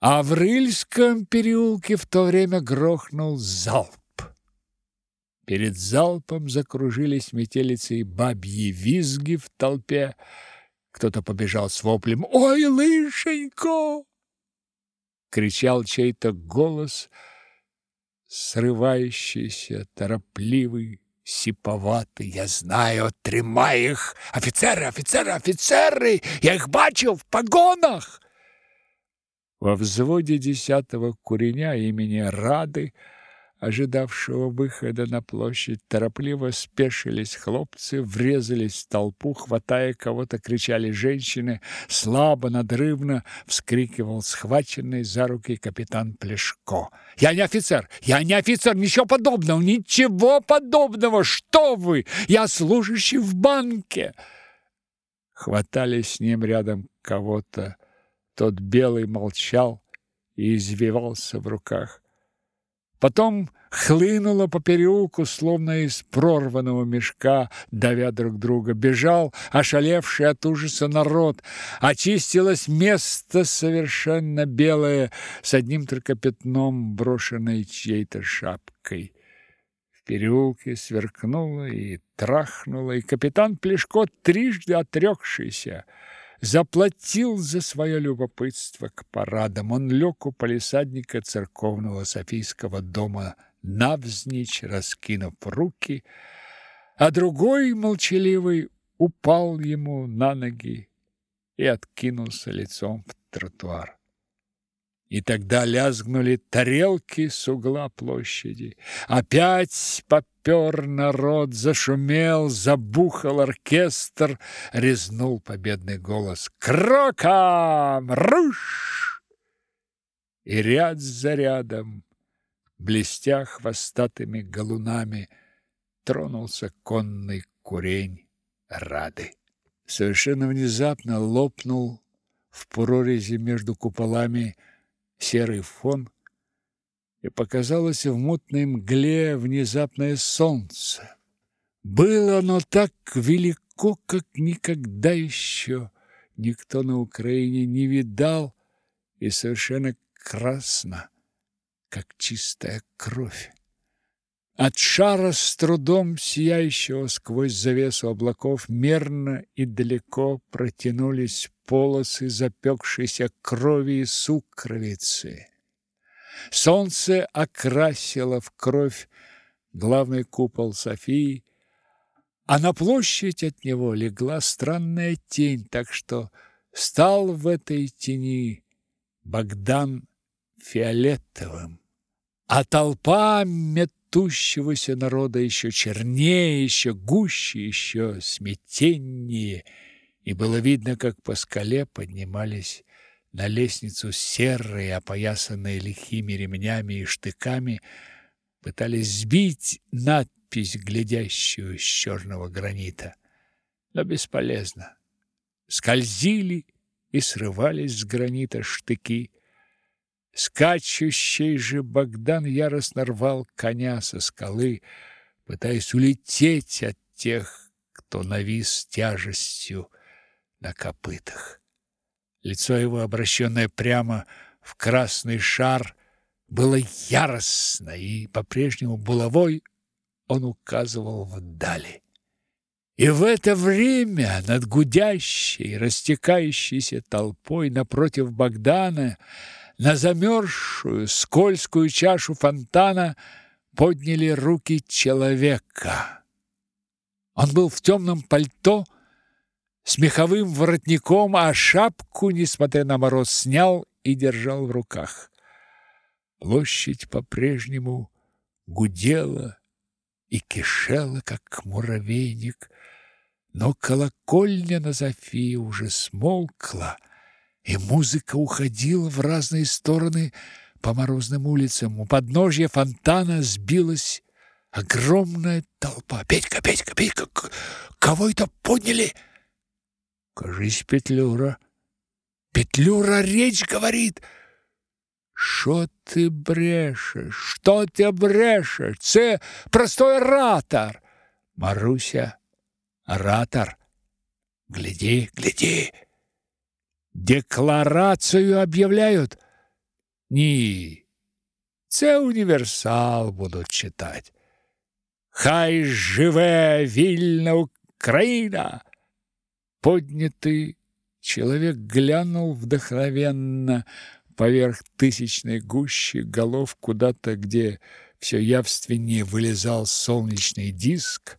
А в Рыльском переулке в то время грохнул залп. Перед залпом закружились метелицы и бабьи визги в толпе. Кто-то побежал с воплем «Ой, лышенько!» Кричал чей-то голос, срывающийся, торопливый, сиповатый. «Я знаю, тримай их! Офицеры, офицеры, офицеры! Я их бачу в погонах!» Во взводе десятого куреня имени Рады ожидавшего выхода на площадь, торопливо спешились хлопцы, врезались в толпу, хватая кого-то, кричали женщины, слабо, надрывно вскрикивал схваченный за руки капитан Плешко. «Я не офицер! Я не офицер! Ничего подобного! Ничего подобного! Что вы! Я служащий в банке!» Хватали с ним рядом кого-то. Тот белый молчал и извивался в руках. Потом хлынуло по переулку, словно из прорванного мешка, давя друг друга. Бежал ошалевший от ужаса народ. Очистилось место совершенно белое, с одним только пятном, брошенной чьей-то шапкой. В переулке сверкнуло и трахнуло, и капитан Плешко, трижды отрекшийся, заплатил за свое любопытство к парадам. Он лег у полисадника церковного Софийского дома навзничь, раскинув руки, а другой, молчаливый, упал ему на ноги и откинулся лицом в тротуар. И тогда лязгнули тарелки с угла площади. Опять попер народ, зашумел, забухал оркестр, резнул победный голос. «Кроком! Руш!» И ряд за рядом, блестя хвостатыми галунами, тронулся конный курень Рады. Совершенно внезапно лопнул в прорези между куполами серый фон, и показалось в мутной мгле внезапное солнце. Было оно так велико, как никогда еще никто на Украине не видал, и совершенно красно, как чистая кровь. От шара с трудом сияющего сквозь завесу облаков мерно и далеко протянулись полосы запекшейся крови и сукровицы. Солнце окрасило в кровь главный купол Софии, а на площадь от него легла странная тень, так что стал в этой тени Богдан фиолетовым, а толпа мет метущегося народа еще чернее, еще гуще, еще сметеннее, и было видно, как по скале поднимались на лестницу серые, опоясанные лихими ремнями и штыками, пытались сбить надпись, глядящую с черного гранита. Но бесполезно. Скользили и срывались с гранита штыки, Скачущий же Богдан яростно рвал коня со скалы, пытаясь улететь от тех, кто навис тяжестью на копытах. Лицо его, обращенное прямо в красный шар, было яростно, и по-прежнему булавой он указывал вдали. И в это время над гудящей, растекающейся толпой напротив Богдана на замерзшую, скользкую чашу фонтана подняли руки человека. Он был в темном пальто с меховым воротником, а шапку, несмотря на мороз, снял и держал в руках. Площадь по-прежнему гудела и кишела, как муравейник, но колокольня на Софии уже смолкла, и музыка уходила в разные стороны по морозным улицам. У подножья фонтана сбилась огромная толпа. «Петька, Петька, Петька, кого это подняли?» «Кажись, Петлюра». «Петлюра речь говорит!» «Що ти брешеш? Що ти брешеш? Це простой оратор!» «Маруся, оратор, гляди, гляди!» Декларацию объявляют. Ні. Це універсал будуть читати. Хай живе вільна Україна. Поднятый человек глянул вдохновенно поверх тысячной гущи голов куда-то, где все явственнее вылезал солнечный диск,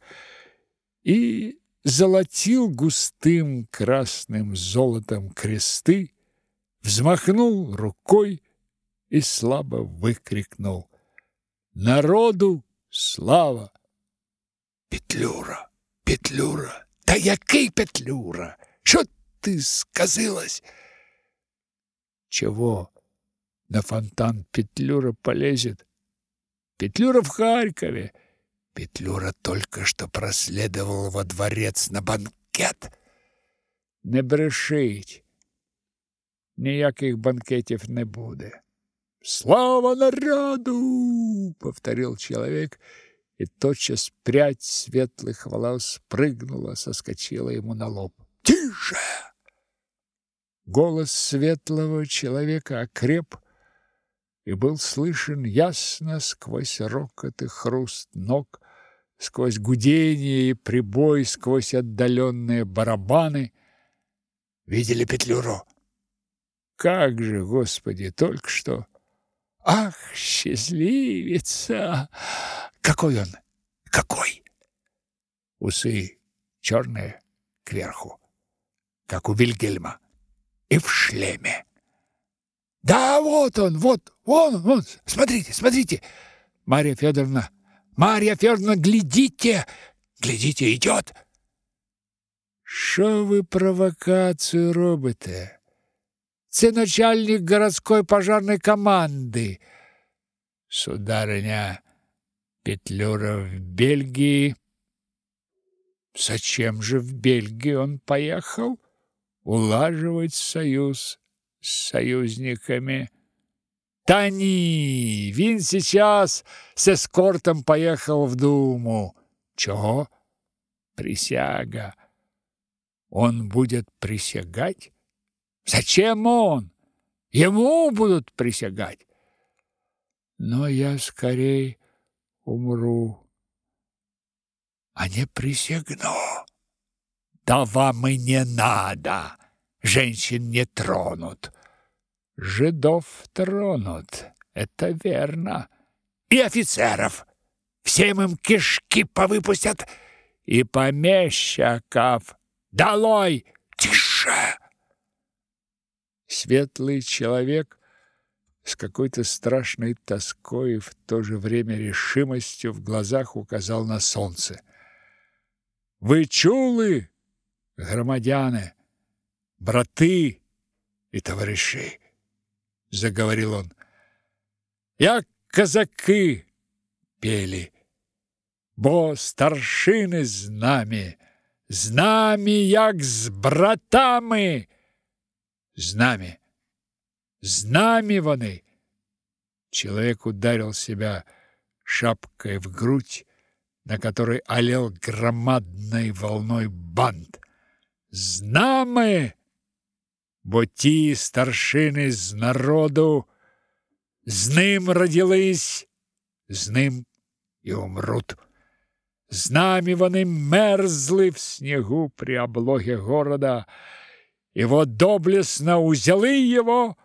и золотил густым красным золотом кресты, взмахнул рукой и слабо выкрикнул «Народу слава!» Петлюра, Петлюра, та який Петлюра? Що ти сказилась? Чего на фонтан Петлюра полезет? Петлюра в Харькове. Петлюра только что проследовал во дворец на банкет. Не брешить. Ніяких банкетів не буде. Слава народу! повторил человек, и тотчас прядь светлых волос спрыгнула, соскочила ему на лоб. Тише! Голос светлого человека окреп и был слышен ясно сквозь рокот и хруст ног, сквозь гудение и прибой, сквозь отдаленные барабаны. Видели Петлюру? Как же, Господи, только что! Ах, счастливица! Какой он? Какой? Усы черные кверху, как у Вильгельма, и в шлеме. Да, вот он, вот, он, смотрите, смотрите. Марья Федоровна, Марья Федоровна, глядите, глядите, идет. Що ви провокацію робите? Це начальник городської пожарної команди. Сударыня Петлюра в Бельгии. Зачем же в Бельгию он поехал? Улаживать союз с союзниками. Та ні, він сейчас з ескортом поехал в Думу. Чего? Присяга. Он будет присягать? Зачем он? Ему будут присягать. Но я скорей умру. А не присягну. Да вам и не надо. Женщин не тронут. Жидов тронут, это верно. И офицеров. Всем им кишки повыпустят. И помещиков. Долой! Тише! Светлый человек с какой-то страшной тоской и в то же время решимостью в глазах указал на солнце. «Вы чулы, громадяне, браты и товарищи!» — заговорил он. «Як казаки пели, бо старшины з нами, з нами, як з братами!» З нами. З вони. Человек ударил себя шапкой в грудь, на которой олел громадной волной бант. З нами, бо ті старшини з народу, з ним родились, з ним і умрут. З нами вони мерзли в снегу при облоге города, и вот доблестно узяли его,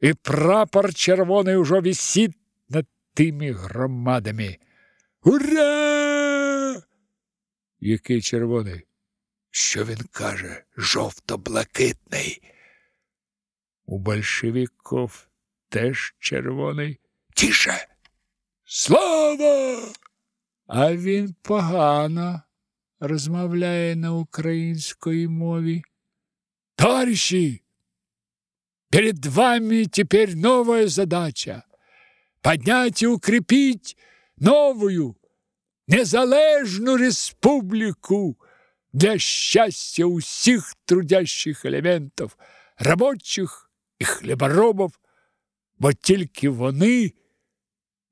и прапор червоний уже висит над тими громадами. Ура! Який червоний? Що він каже? Жовто-блакитний. У большевиків теж червоний. Тише! Слава! А він погано розмовляє на української мові. Товарищи, перед вами теперь новая задача – поднять и укрепить новую, незалежную республику для счастья усіх трудящих елементів, рабочих і хліборобів, бо тільки вони,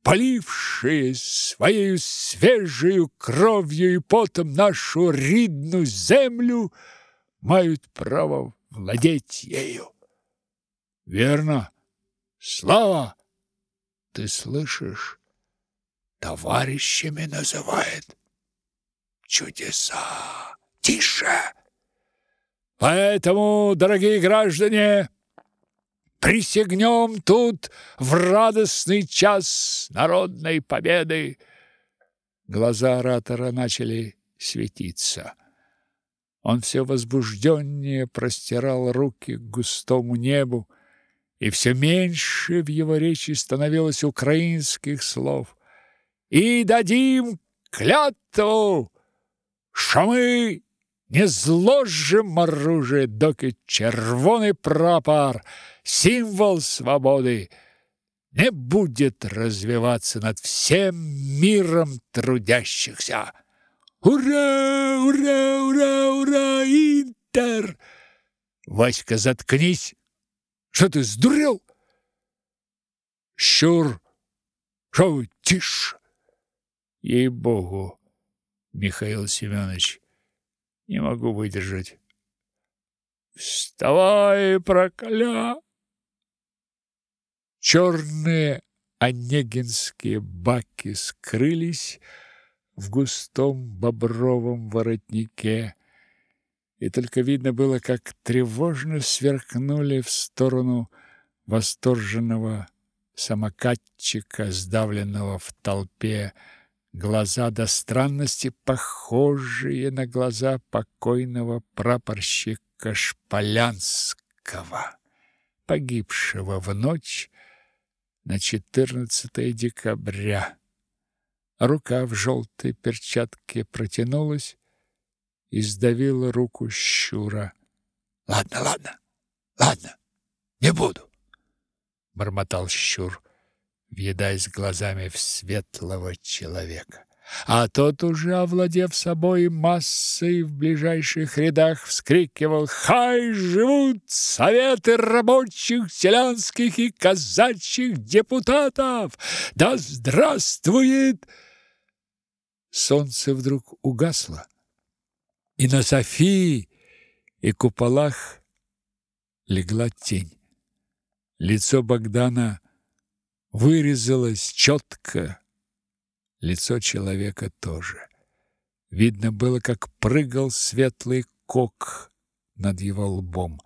поливши своєю свіжою кров'ю і потом нашу рідну землю, мають право владеть ею. Верно, Слава, ты слышишь? Товарищами называет. Чудеса! Тише! Поэтому, дорогие граждане, присягнем тут в радостный час народной победы. Глаза оратора начали светиться. Он все возбужденнее простирал руки к густому небу, и все меньше в его речи становилось украинских слов. «И дадим клятву, що ми не зложим оружие, доки червоний прапор, символ свободы, не будет развиваться над всем миром трудящихся. Ура, ура, ура, ура, Интер! Васька, заткнись! Что ты сдурел? Щур, вы, тише! Ей-богу, Михаил Семенович, не могу выдержать. Вставай, прокля! Черные онегинские баки скрылись в густом бобровом воротнике, и только видно было, как тревожно сверкнули в сторону восторженного самокатчика, сдавленного в толпе, глаза до странности похожие на глаза покойного прапорщика Шполянского, погибшего в ночь на 14 декабря. Рука в желтой перчатке протянулась и сдавила руку Щура. «Ладно, ладно, ладно, не буду», — бормотал Щур въедаясь глазами в светлого человека. А тот, уже овладев собой массой в ближайших рядах, вскрикивал «Хай живут советы рабочих, селянских и казачьих депутатов! Да здравствует!» Солнце вдруг угасло, и на Софии и куполах легла тень. Лицо Богдана вырезалось четко. Лицо человека тоже. Видно было, как прыгал светлый кок над его лбом.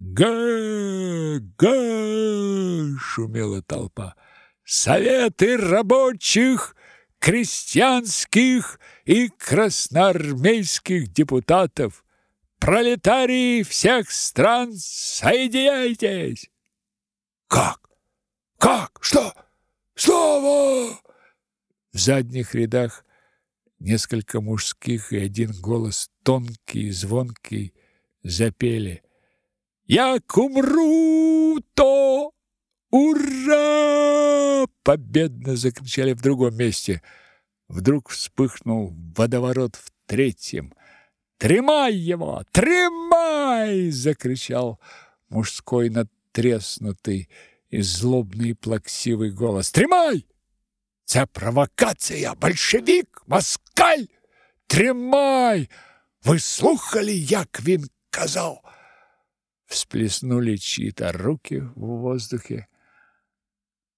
«Га! Га!» — шумела толпа. «Советы рабочих, крестьянских и красноармейских депутатов! Пролетарии всех стран, соединяйтесь!» «Как? Как? Что? Слава!» В задних рядах несколько мужских и один голос тонкий и звонкий запели «Як умру, то ура!» Победно закричали в другом месте. Вдруг вспыхнул водоворот в третьем. «Тремай его! Тремай!» — закричал мужской надтреснутый і злобний плаксивий голос. Тримай! Це провокація, большевик, москаль! Тримай! Ви слухали, як він казав? Всплеснули чьи-то руки в воздухе.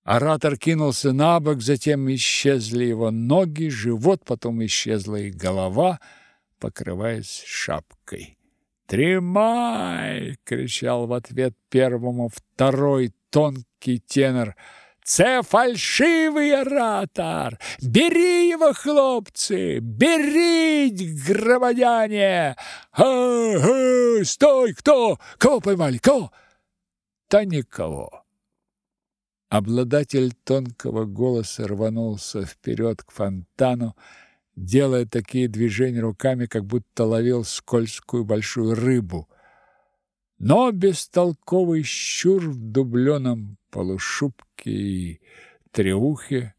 Оратор кинулся на бок, затем исчезли его ноги, живот, потом исчезла и голова, покрываясь шапкой. «Тримай!» — кричал в ответ первому второй тонкий тенор. Це фальшивий оратор! Бери его, хлопцы! Беріть, громадяне! Ага, стой! Кто? Кого поймали? Кого? Та никого. Обладатель тонкого голоса рванулся вперед к фонтану, делая такие движения руками, как будто ловил скользкую большую рыбу. Но бестолковый щур в дубленом полушубке и треухе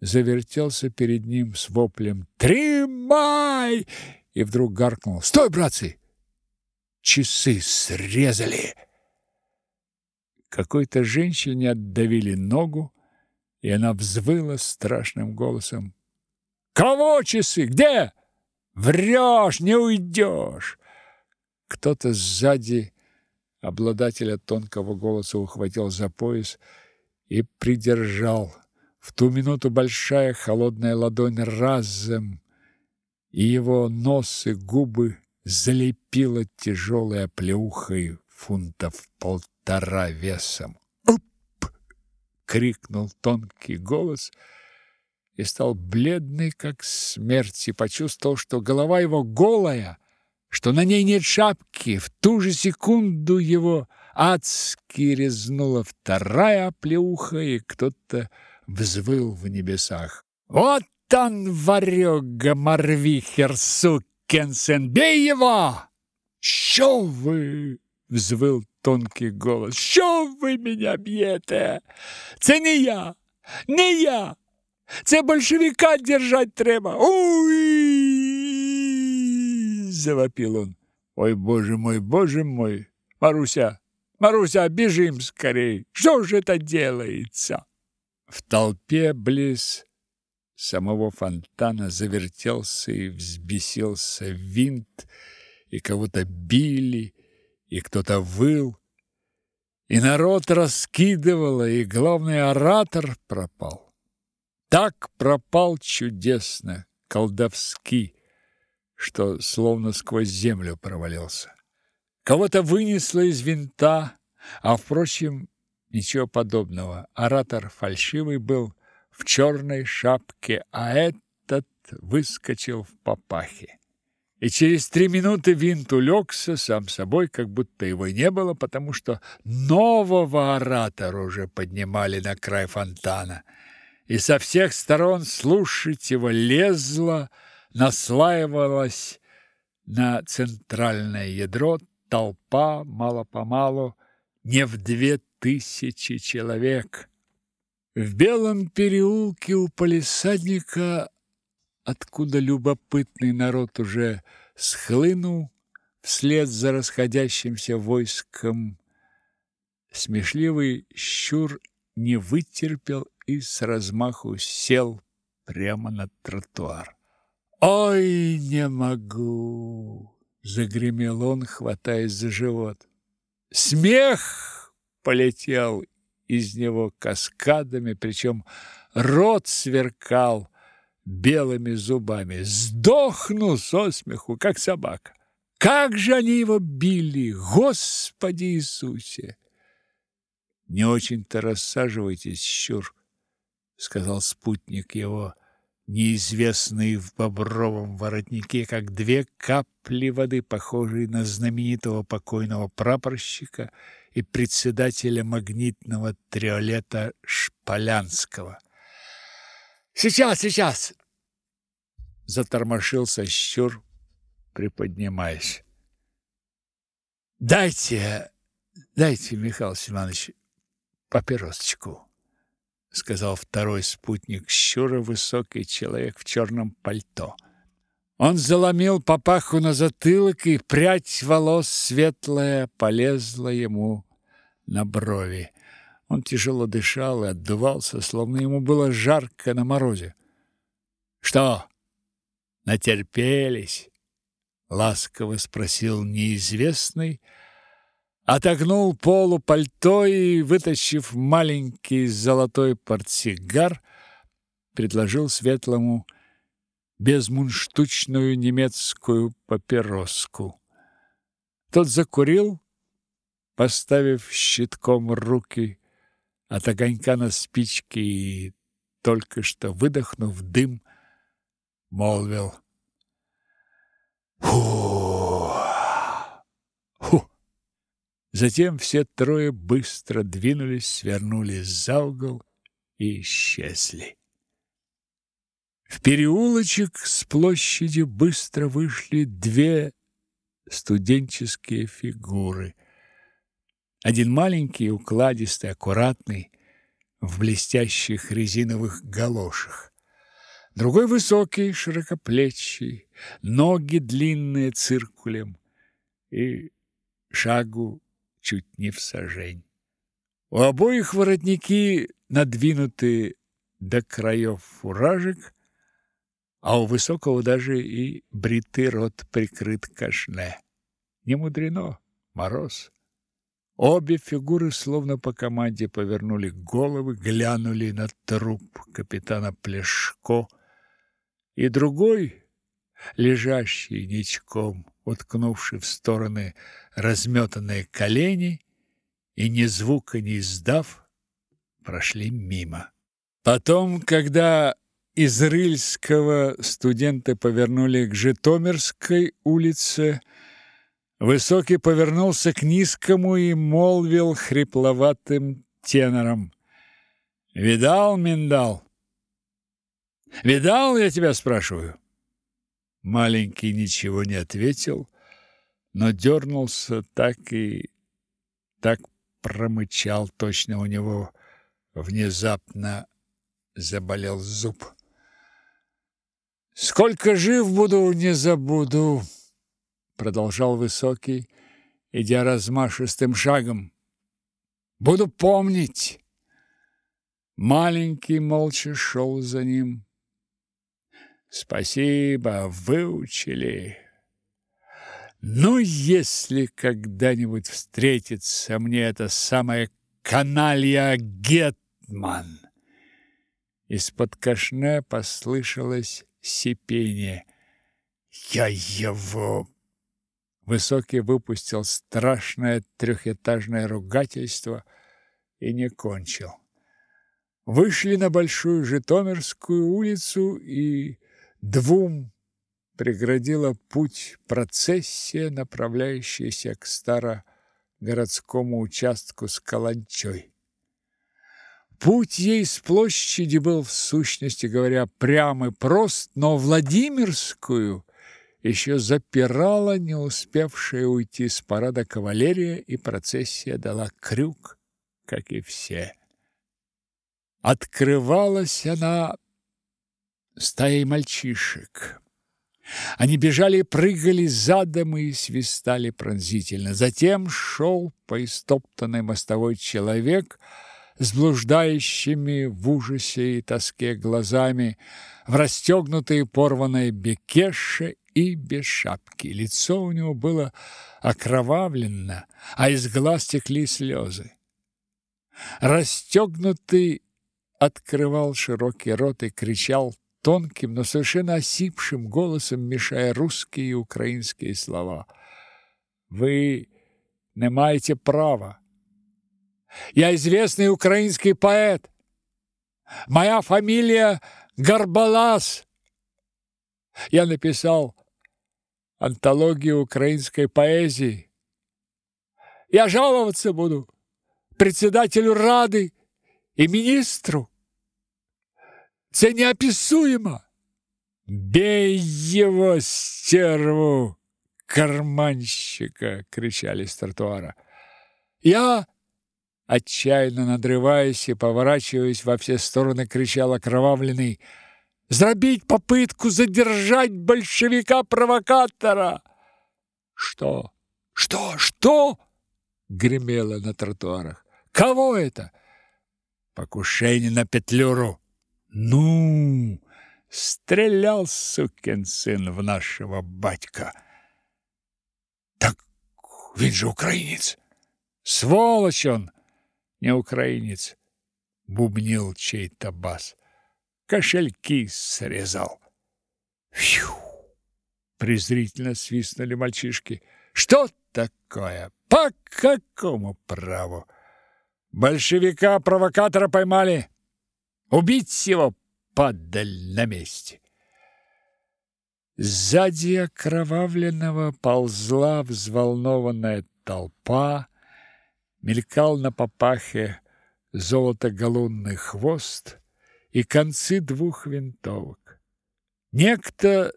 завертелся перед ним с воплем «Тримай!» и вдруг гаркнул «Стой, братцы! Часы срезали!» Какой-то женщине отдавили ногу, и она взвыла страшным голосом «Кого часы? Где? Врешь, не уйдешь!» Кто-то сзади Обладателя тонкого голоса ухватил за пояс и придержал. В ту минуту большая холодная ладонь разом, и его нос и губы залепила тяжелой оплеухой фунтов полтора весом. «Уп!» — крикнул тонкий голос и стал бледный, как смерть, и почувствовал, что голова его голая, что на ней нет шапки. В ту же секунду его адски резнула вторая оплеуха, и кто-то взвыл в небесах. «Вот он, варёга Марвихер, сукин бей его!» «Що вы?» — взвыл тонкий голос. «Що ви меня б'єте? Це не я, не я! Це большевика держать треба! Уй!» — завопил он. «Ой, боже мой, боже мой! Маруся, Маруся, бежим скорей! Что же это делается?» В толпе близ самого фонтана завертелся и взбесился винт, и кого-то били, и кто-то выл, и народ раскидывало, и главный оратор пропал. Так пропал чудесно, колдовски, что словно сквозь землю провалился. Кого-то вынесло из винта, а, впрочем, Ничего подобного. Оратор фальшивый был в черной шапке, а этот выскочил в папахе. И через три минуты винт улегся сам собой, как будто его и не было, потому что нового оратора уже поднимали на край фонтана. И со всех сторон слушать его лезло, наслаивалась на центральное ядро толпа мало-помалу не в две тысячи человек. В белом переулке у полисадника, откуда любопытный народ уже схлынул вслед за расходящимся войском, смешливый щур не вытерпел и с размаху сел прямо на тротуар. «Ой, не могу!» — загремел он, хватаясь за живот. «Смех!» полетел из него каскадами, причем рот сверкал белыми зубами. Сдохну со смеху, как собака. Как же они его били, Господи Иисусе! Не очень-то рассаживайтесь, щур, сказал спутник его, неизвестный в бобровом воротнике, как две капли воды, похожие на знаменитого покойного прапорщика и председателя магнитного триолета Шполянского. «Сейчас, сейчас!» Затормошился щур, приподнимаясь. «Дайте, дайте, Михаил Семенович, папиросочку», сказал второй спутник щура, высокий человек в черном пальто. Он заломил папаху на затылок, и прядь волос светлая полезла ему на брови. Он тяжело дышал и отдувался, словно ему было жарко на морозе. «Что, натерпелись?» — ласково спросил неизвестный, отогнул полу пальто и, вытащив маленький золотой портсигар, предложил светлому — безмунштучную немецкую папироску. Тот закурил, поставив щитком руки от огонька на спичке и, только что выдохнув дым, молвил «Фу! Фу!» Затем все трое быстро двинулись, свернули за угол и исчезли. В переулочек с площади быстро вышли две студенческие фигуры. Один маленький, укладистый, аккуратный, в блестящих резиновых галошах. Другой высокий, широкоплечий, ноги длинные циркулем и шагу чуть не в сажень. У обоих воротники надвинуты до краев фуражек, а у высокого даже и бритый рот прикрыт кашне. Не мудрено, мороз. Обе фигуры словно по команде повернули головы, глянули на труп капитана Плешко, и другой, лежащий ничком, уткнувший в стороны разметанные колени и ни звука не издав, прошли мимо. Потом, когда из Рыльского студенты повернули к Житомирской улице, Высокий повернулся к низкому и молвил хрипловатым тенором. «Видал, миндал?» «Видал, я тебя спрашиваю?» Маленький ничего не ответил, но дернулся так и так промычал, точно у него внезапно заболел зуб. «Сколько жив буду, не забуду!» продолжал высокий, идя размашистым шагом. Буду помнить. Маленький молча шел за ним. Спасибо, выучили. Ну, если когда-нибудь встретится мне эта самая каналья Гетман. Из-под кашне послышалось сипение. Я его Высокий выпустил страшное трехэтажное ругательство и не кончил. Вышли на Большую Житомирскую улицу, и двум преградила путь процессия, направляющаяся к старогородскому участку с Каланчой. Путь ей с площади был, в сущности говоря, прям и прост, но Владимирскую еще запирала не успевшая уйти с парада кавалерия, и процессия дала крюк, как и все. Открывалась она стаей мальчишек. Они бежали прыгали задом и свистали пронзительно. Затем шел по истоптанной мостовой человек с блуждающими в ужасе и тоске глазами, в расстегнутой порванной бекеше и без шапки. Лицо у него было окровавлено, а из глаз текли слезы. Расстегнутый открывал широкий рот и кричал тонким, но совершенно осипшим голосом, мешая русские и украинские слова. «Вы не маете права. Я известный украинский поэт. Моя фамилия Гарбалас. Я написал антологию украинской поэзии. Я жаловаться буду председателю Рады и министру. Це неописуемо. Бей его, стерву, карманщика, кричали с тротуара. Я, отчаянно надрываясь и поворачиваясь во все стороны, кричал окровавленный Зробить попытку задержать большевика-провокатора. Что? Что? Что? Гремело на тротуарах. Кого это? Покушение на Петлюру. Ну, стрелял сукин сын в нашего батька. Так ведь же украинец. Сволочь он, не украинец, бубнил чей-то бас кошельки срезал. Фью! презрительно свистнули мальчишки. Что такое? По какому праву? Большевика-провокатора поймали. Убить его падаль на месте. Сзади окровавленного ползла взволнованная толпа, мелькал на попахе золото-галунный хвост, и концы двух винтовок. Некто,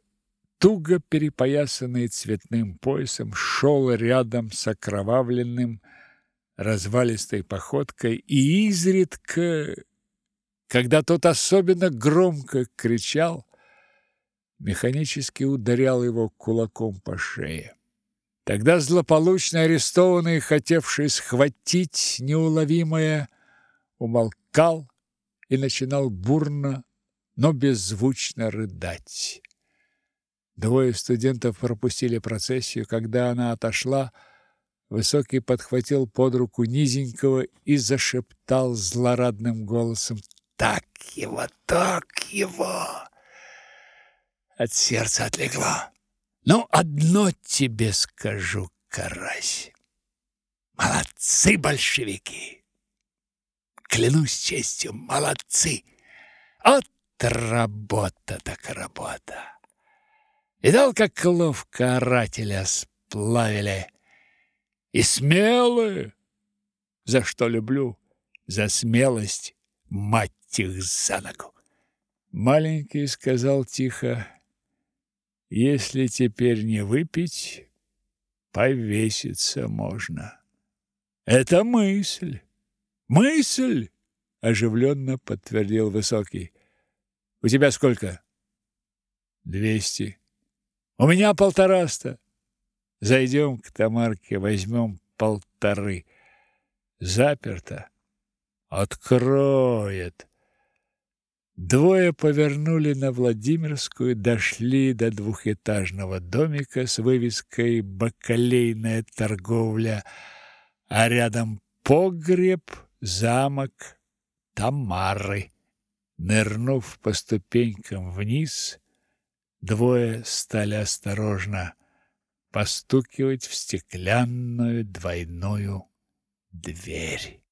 туго перепоясанный цветным поясом, шел рядом с окровавленным развалистой походкой и изредка, когда тот особенно громко кричал, механически ударял его кулаком по шее. Тогда злополучно арестованный, хотевший схватить неуловимое, умолкал, и начинал бурно, но беззвучно рыдать. Двое студентов пропустили процессию. Когда она отошла, Высокий подхватил под руку низенького и зашептал злорадным голосом: "Так его, так его!" От сердца отлегло. "Ну, одно тебе скажу, карась. Молодцы большевики. Клянусь честью, молодцы. От работа так работа. Видал, как ловко орателя сплавили. И смелые, за что люблю, за смелость, мать их за ногу. Маленький сказал тихо, если теперь не выпить, повеситься можно. Это мысль. Мысль, оживленно подтвердил высокий. У тебя сколько? Двести. У меня полтораста. Зайдем к Тамарке, возьмем полторы. Заперто. Откроет. Двое повернули на Владимирскую, дошли до двухэтажного домика с вывеской «Бакалейная торговля», а рядом погреб, замок Тамары. Нырнув по ступенькам вниз, двое стали осторожно постукивать в стеклянную двойную дверь.